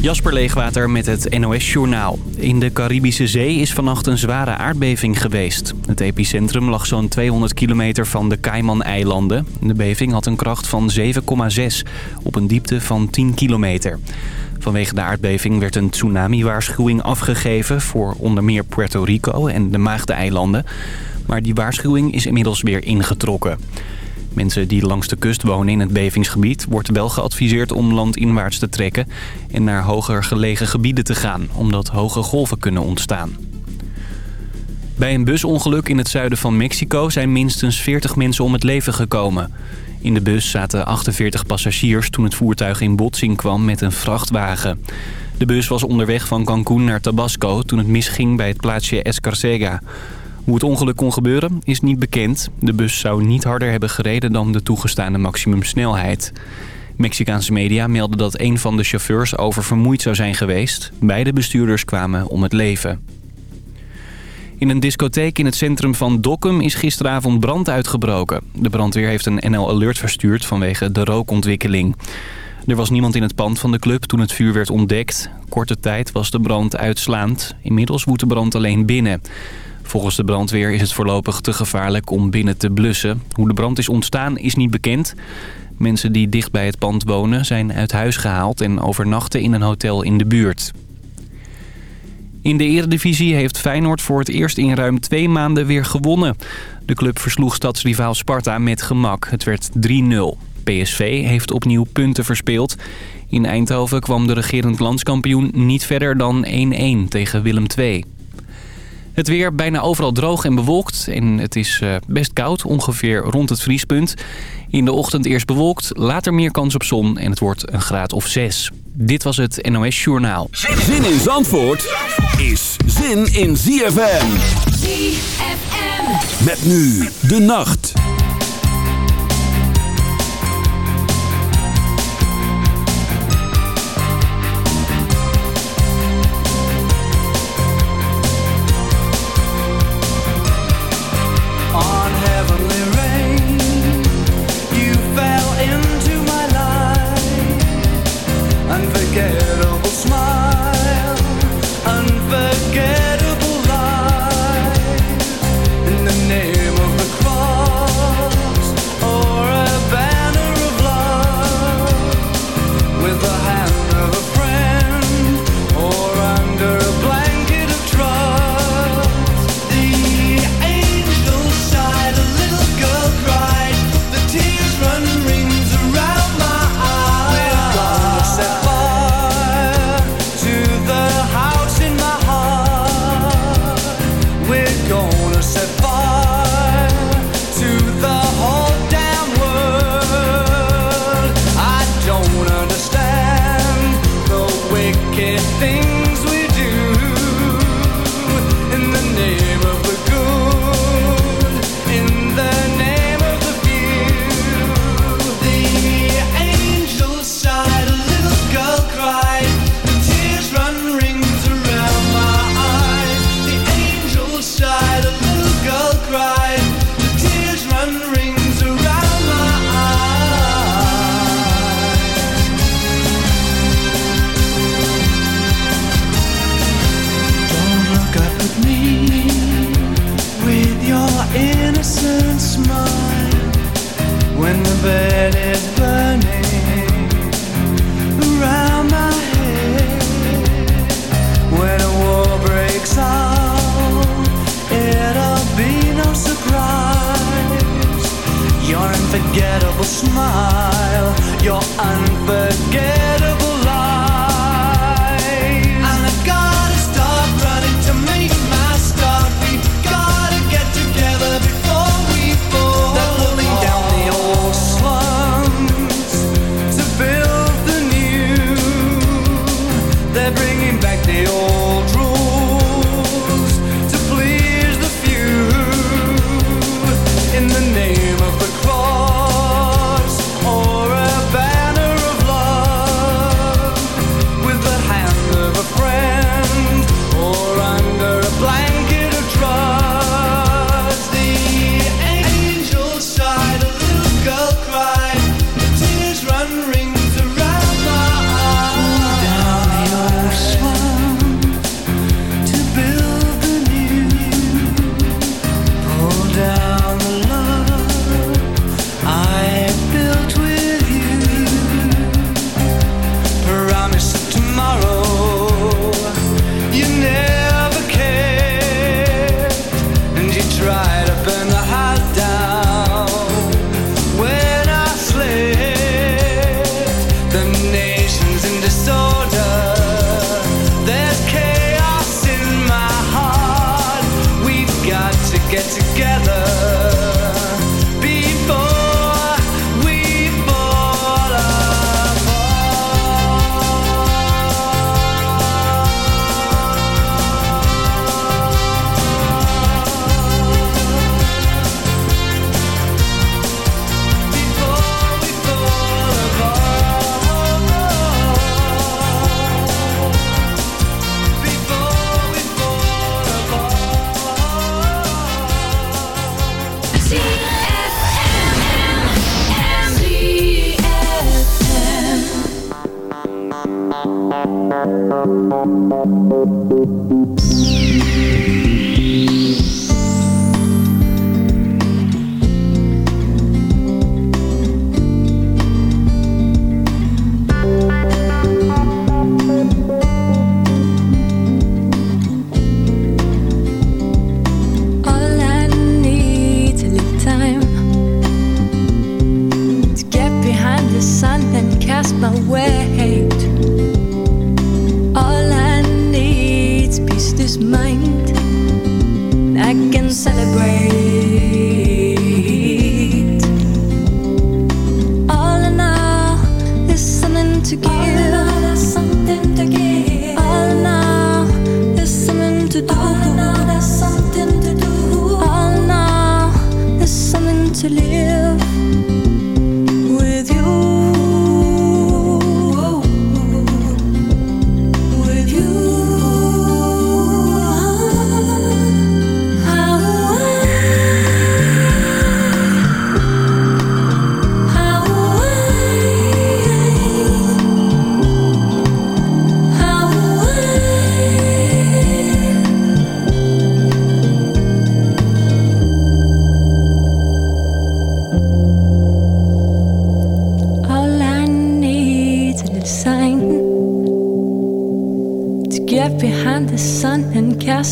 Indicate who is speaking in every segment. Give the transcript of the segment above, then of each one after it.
Speaker 1: Jasper Leegwater met het NOS Journaal. In de Caribische Zee is vannacht een zware aardbeving geweest. Het epicentrum lag zo'n 200 kilometer van de Cayman-eilanden. De beving had een kracht van 7,6 op een diepte van 10 kilometer. Vanwege de aardbeving werd een tsunami-waarschuwing afgegeven... voor onder meer Puerto Rico en de Maagde-eilanden. Maar die waarschuwing is inmiddels weer ingetrokken. Mensen die langs de kust wonen in het bevingsgebied... wordt wel geadviseerd om landinwaarts te trekken... en naar hoger gelegen gebieden te gaan... omdat hoge golven kunnen ontstaan. Bij een busongeluk in het zuiden van Mexico... zijn minstens 40 mensen om het leven gekomen. In de bus zaten 48 passagiers toen het voertuig in botsing kwam met een vrachtwagen. De bus was onderweg van Cancún naar Tabasco toen het misging bij het plaatsje Escarcega... Hoe het ongeluk kon gebeuren is niet bekend. De bus zou niet harder hebben gereden dan de toegestaande maximumsnelheid. Mexicaanse media melden dat een van de chauffeurs oververmoeid zou zijn geweest. Beide bestuurders kwamen om het leven. In een discotheek in het centrum van Dokkum is gisteravond brand uitgebroken. De brandweer heeft een NL Alert verstuurd vanwege de rookontwikkeling. Er was niemand in het pand van de club toen het vuur werd ontdekt. Korte tijd was de brand uitslaand. Inmiddels woedt de brand alleen binnen. Volgens de brandweer is het voorlopig te gevaarlijk om binnen te blussen. Hoe de brand is ontstaan is niet bekend. Mensen die dicht bij het pand wonen zijn uit huis gehaald en overnachten in een hotel in de buurt. In de eredivisie heeft Feyenoord voor het eerst in ruim twee maanden weer gewonnen. De club versloeg stadsrivaal Sparta met gemak. Het werd 3-0. PSV heeft opnieuw punten verspeeld. In Eindhoven kwam de regerend landskampioen niet verder dan 1-1 tegen Willem II. Het weer bijna overal droog en bewolkt. En het is eh, best koud, ongeveer rond het vriespunt. In de ochtend eerst bewolkt, later meer kans op zon en het wordt een graad of 6. Dit was het NOS Journaal.
Speaker 2: Zin in Zandvoort is zin in ZFM.
Speaker 3: ZFM.
Speaker 2: Met nu de nacht.
Speaker 4: smile,
Speaker 3: you're un- love.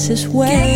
Speaker 3: Cast way.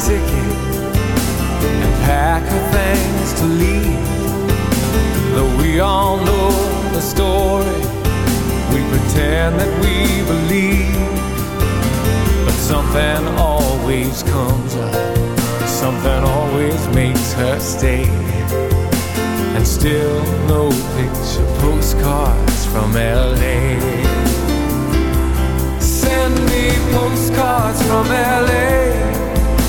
Speaker 4: Ticket and pack her things to leave. Though we all know the story, we pretend that we believe. But something always comes up, something always makes her stay. And still no picture postcards from LA send me postcards from LA,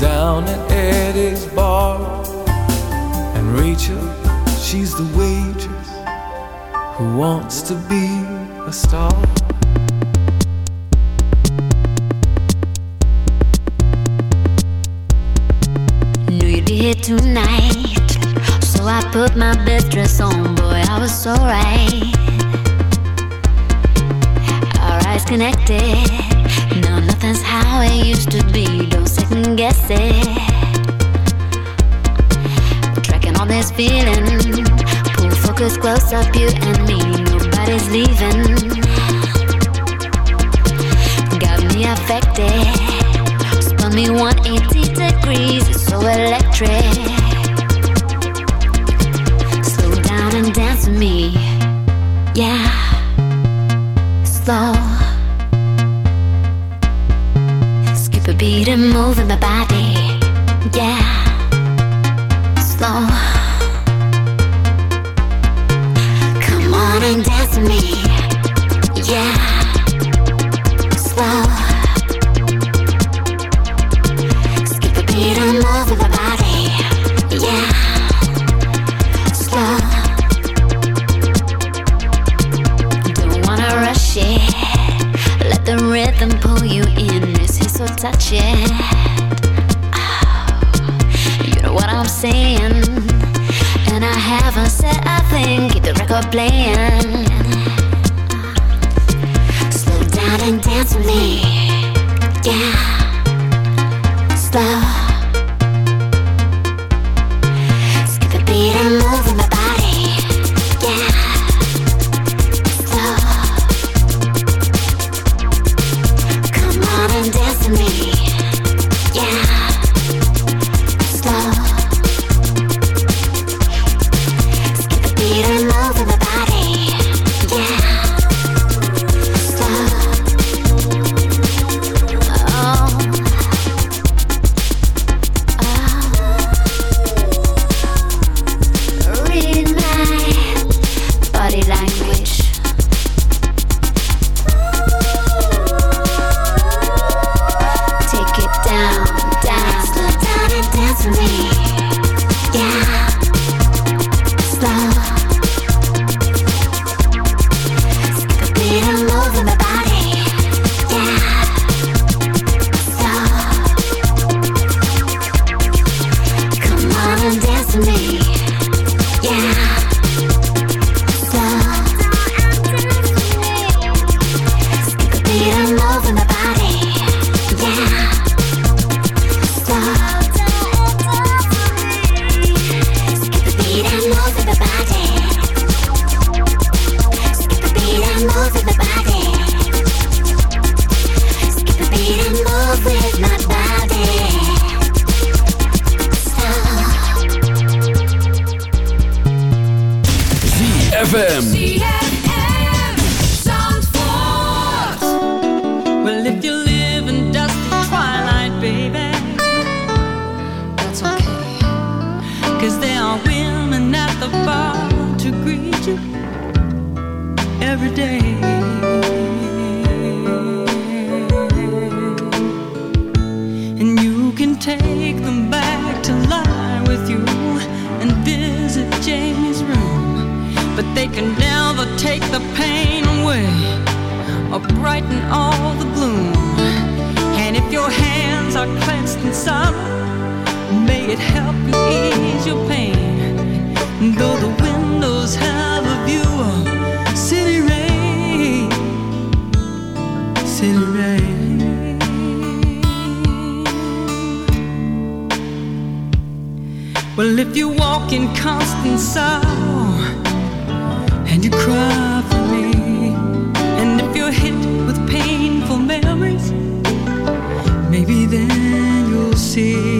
Speaker 4: down at Eddie's bar. And Rachel, she's the waitress who wants to be a star.
Speaker 5: Knew you'd be here tonight. So I put my best dress on, boy, I was so right. Our eyes connected. No, nothing's how it used to be. Don't second guess it. Tracking all this feeling. Pull focus close up, you and me. Nobody's leaving. Got me affected. Spun me 180 degrees. It's so electric. Slow down and dance with me. Yeah. Slow. Move in my body. Yeah.
Speaker 6: Every day. And you can take them back to lie with you and visit Jamie's room. But they can never take the pain away or brighten all the gloom. And if your hands are clenched in sorrow, may it help you ease your pain. Though the Well, if you walk in constant sorrow and you cry for me, and if you're hit with painful memories, maybe then you'll see